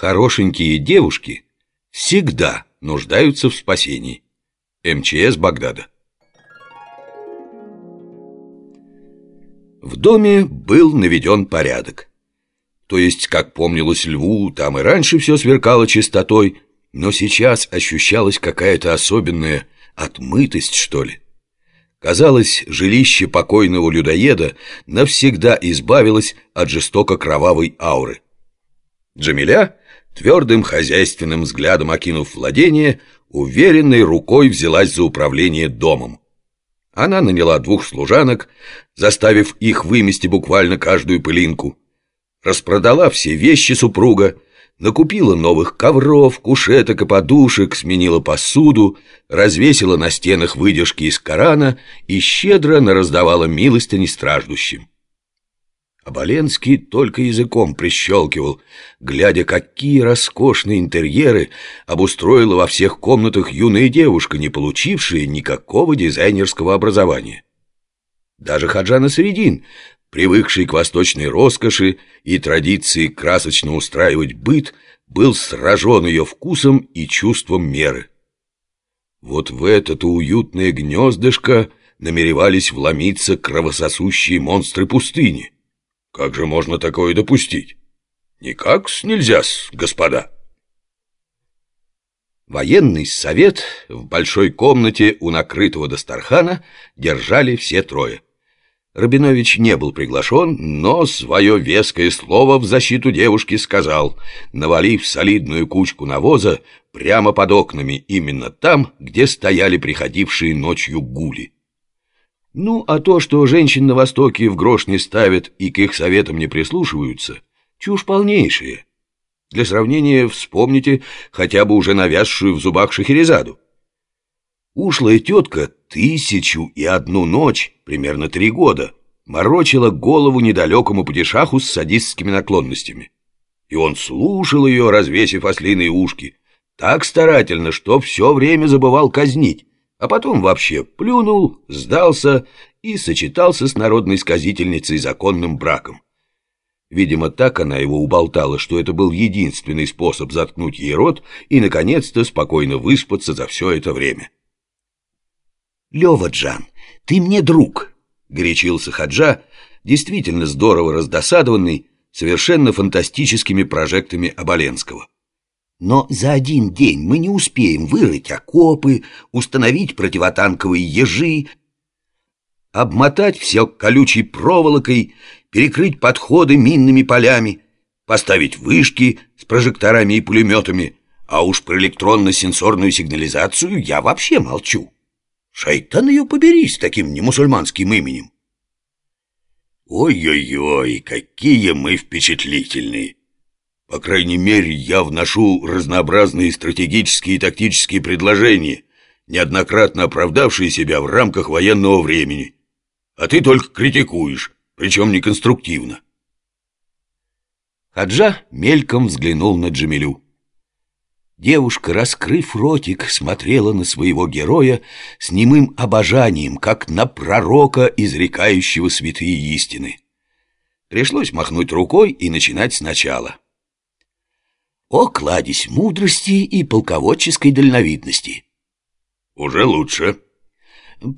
Хорошенькие девушки всегда нуждаются в спасении. МЧС Багдада. В доме был наведен порядок. То есть, как помнилось Льву, там и раньше все сверкало чистотой, но сейчас ощущалась какая-то особенная отмытость, что ли. Казалось, жилище покойного людоеда навсегда избавилось от жестоко кровавой ауры. Джамиля, твердым хозяйственным взглядом окинув владение, уверенной рукой взялась за управление домом. Она наняла двух служанок, заставив их вымести буквально каждую пылинку, распродала все вещи супруга, накупила новых ковров, кушеток и подушек, сменила посуду, развесила на стенах выдержки из Корана и щедро нараздавала милостыни страждущим. Оболенский только языком прищелкивал, глядя, какие роскошные интерьеры обустроила во всех комнатах юная девушка, не получившая никакого дизайнерского образования. Даже Хаджана Средин привыкший к восточной роскоши и традиции красочно устраивать быт, был сражен ее вкусом и чувством меры. Вот в это-то уютное гнездышко намеревались вломиться кровососущие монстры пустыни. Как же можно такое допустить? никак нельзя-с, господа. Военный совет в большой комнате у накрытого Дастархана держали все трое. Рабинович не был приглашен, но свое веское слово в защиту девушки сказал, навалив солидную кучку навоза прямо под окнами, именно там, где стояли приходившие ночью гули. Ну, а то, что женщин на Востоке в грош не ставят и к их советам не прислушиваются, чушь полнейшая. Для сравнения вспомните хотя бы уже навязшую в зубах Шахерезаду. Ушлая тетка тысячу и одну ночь, примерно три года, морочила голову недалекому падишаху с садистскими наклонностями. И он слушал ее, развесив ослиные ушки, так старательно, что все время забывал казнить, а потом вообще плюнул, сдался и сочетался с народной сказительницей законным браком. Видимо, так она его уболтала, что это был единственный способ заткнуть ей рот и, наконец-то, спокойно выспаться за все это время. Лева Джан, ты мне друг, горячился Хаджа, действительно здорово раздосадованный совершенно фантастическими прожектами Оболенского. Но за один день мы не успеем вырыть окопы, установить противотанковые ежи, обмотать все колючей проволокой, перекрыть подходы минными полями, поставить вышки с прожекторами и пулеметами, а уж про электронно-сенсорную сигнализацию я вообще молчу. Шайтан ее побери с таким немусульманским именем. Ой-ой-ой, какие мы впечатлительные. По крайней мере, я вношу разнообразные стратегические и тактические предложения, неоднократно оправдавшие себя в рамках военного времени. А ты только критикуешь, причем неконструктивно. Хаджа мельком взглянул на Джамилю. Девушка, раскрыв ротик, смотрела на своего героя с немым обожанием, как на пророка, изрекающего святые истины. Пришлось махнуть рукой и начинать сначала. О, кладезь мудрости и полководческой дальновидности! Уже лучше.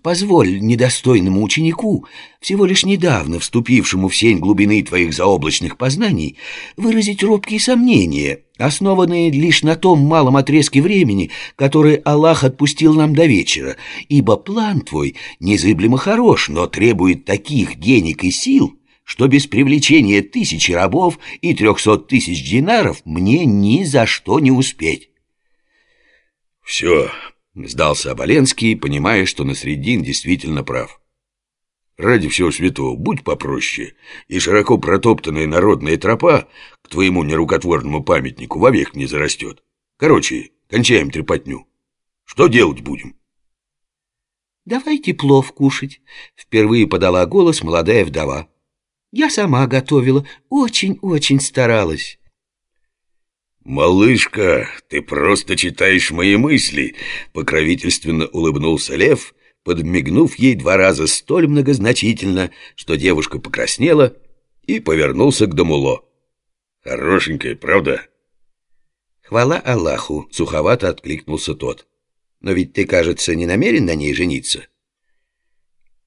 Позволь недостойному ученику, всего лишь недавно вступившему в сень глубины твоих заоблачных познаний, выразить робкие сомнения, основанные лишь на том малом отрезке времени, который Аллах отпустил нам до вечера, ибо план твой незыблемо хорош, но требует таких денег и сил, что без привлечения тысячи рабов и трехсот тысяч динаров мне ни за что не успеть. «Все, Сдался Оболенский, понимая, что Насреддин действительно прав. «Ради всего святого, будь попроще, и широко протоптанная народная тропа к твоему нерукотворному памятнику вовек не зарастет. Короче, кончаем трепотню. Что делать будем?» «Давайте плов кушать», — впервые подала голос молодая вдова. «Я сама готовила, очень-очень старалась». «Малышка, ты просто читаешь мои мысли», — покровительственно улыбнулся Лев, подмигнув ей два раза столь многозначительно, что девушка покраснела и повернулся к Дамуло. «Хорошенькая, правда?» «Хвала Аллаху!» — суховато откликнулся тот. «Но ведь ты, кажется, не намерен на ней жениться?»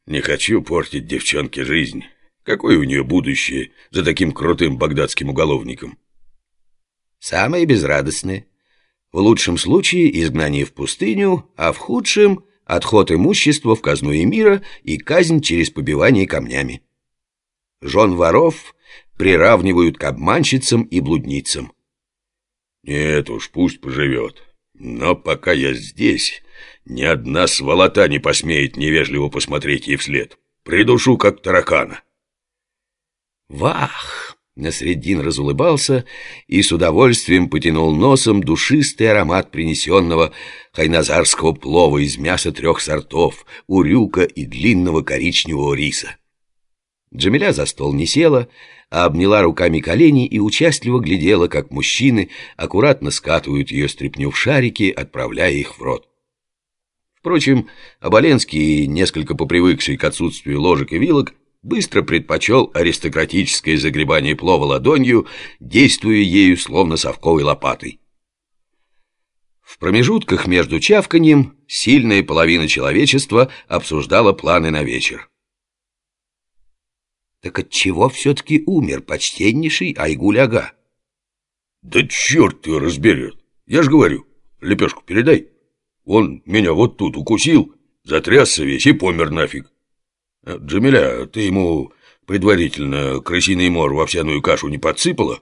«Не хочу портить девчонке жизнь. Какое у нее будущее за таким крутым багдадским уголовником?» «Самое безрадостное. В лучшем случае изгнание в пустыню, а в худшем — отход имущества в казну мира и казнь через побивание камнями. Жен воров приравнивают к обманщицам и блудницам. Нет уж, пусть поживет. Но пока я здесь, ни одна сволота не посмеет невежливо посмотреть ей вслед. Придушу, как таракана. Вах! Насреддин разулыбался и с удовольствием потянул носом душистый аромат принесенного хайназарского плова из мяса трех сортов, урюка и длинного коричневого риса. Джамиля за стол не села, а обняла руками колени и участливо глядела, как мужчины аккуратно скатывают ее стряпню в шарики, отправляя их в рот. Впрочем, Оболенский, несколько попривыкший к отсутствию ложек и вилок, быстро предпочел аристократическое загребание плова ладонью, действуя ею словно совковой лопатой. В промежутках между чавканьем сильная половина человечества обсуждала планы на вечер. Так от чего все-таки умер почтеннейший Айгуль-ага? Да черт его разберет. Я ж говорю, лепешку передай. Он меня вот тут укусил, затрясся весь и помер нафиг. А, Джамиля, ты ему предварительно крысиный мор в овсяную кашу не подсыпала?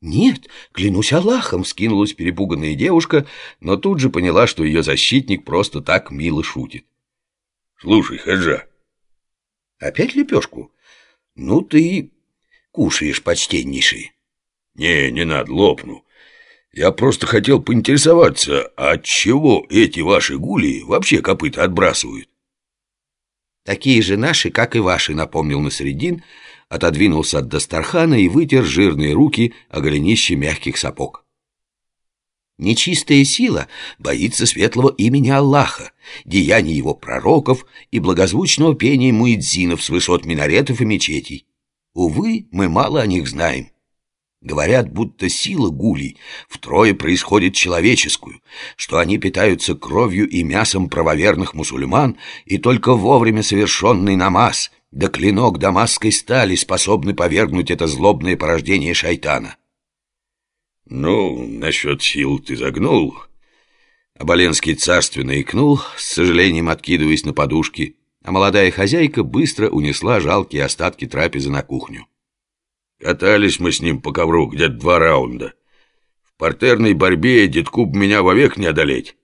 «Нет, клянусь Аллахом!» — скинулась перепуганная девушка, но тут же поняла, что ее защитник просто так мило шутит. «Слушай, Хаджа!» «Опять лепешку? Ну ты кушаешь, почтеннейший. Не, не надо, лопну. Я просто хотел поинтересоваться, от чего эти ваши гули вообще копыта отбрасывают? Такие же наши, как и ваши, напомнил Насредин, отодвинулся от Дастархана и вытер жирные руки о голенище мягких сапог. Нечистая сила боится светлого имени Аллаха, деяний его пророков и благозвучного пения муэдзинов с высот минаретов и мечетей. Увы, мы мало о них знаем. Говорят, будто сила гулей втрое происходит человеческую, что они питаются кровью и мясом правоверных мусульман, и только вовремя совершенный намаз, да клинок дамасской стали способны повергнуть это злобное порождение шайтана. «Ну, насчет сил ты загнул». Оболенский царственно икнул, с сожалением откидываясь на подушки, а молодая хозяйка быстро унесла жалкие остатки трапезы на кухню. Катались мы с ним по ковру где-то два раунда. В партерной борьбе деткуб меня вовек не одолеть.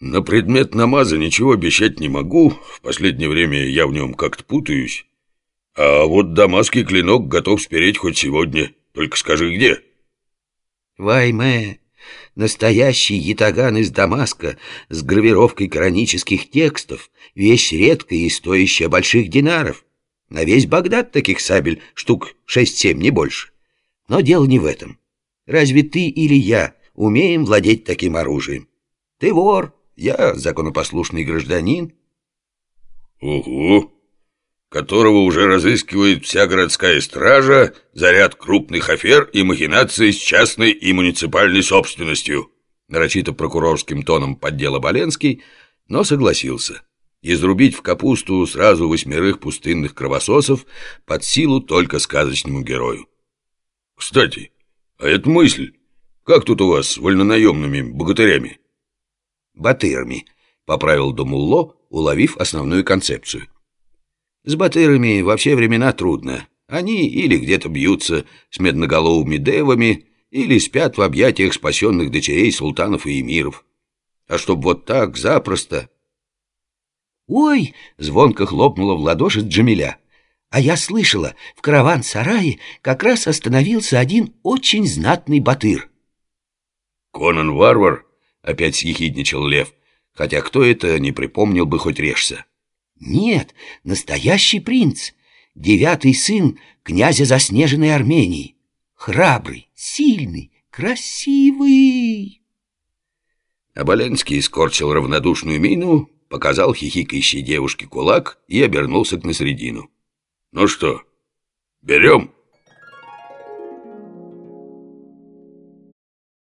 На предмет намаза ничего обещать не могу, в последнее время я в нем как-то путаюсь. А вот дамасский клинок готов спереть хоть сегодня, только скажи где». Вайме, настоящий ятаган из Дамаска с гравировкой коранических текстов, вещь редкая и стоящая больших динаров. На весь Багдад таких сабель штук шесть-семь, не больше. Но дело не в этом. Разве ты или я умеем владеть таким оружием? Ты вор, я законопослушный гражданин. Угу которого уже разыскивает вся городская стража за ряд крупных афер и махинаций с частной и муниципальной собственностью. Нарочито прокурорским тоном поддела Боленский, но согласился. Изрубить в капусту сразу восьмерых пустынных кровососов под силу только сказочному герою. Кстати, а это мысль. Как тут у вас с вольнонаемными богатырями? Батырами, поправил Домулло, уловив основную концепцию. С батырами во все времена трудно. Они или где-то бьются с медноголовыми девами, или спят в объятиях спасенных дочерей султанов и эмиров. А чтоб вот так, запросто... «Ой!» — звонко хлопнула в ладоши Джамиля. «А я слышала, в караван-сарае как раз остановился один очень знатный батыр». «Конан-варвар?» — опять съехидничал Лев, хотя кто это, не припомнил бы хоть режься. Нет, настоящий принц, девятый сын князя заснеженной Армении. Храбрый, сильный, красивый. Оболенский скорчил равнодушную мину, показал хихикающей девушке кулак и обернулся к Насредину. «Ну что, берем?»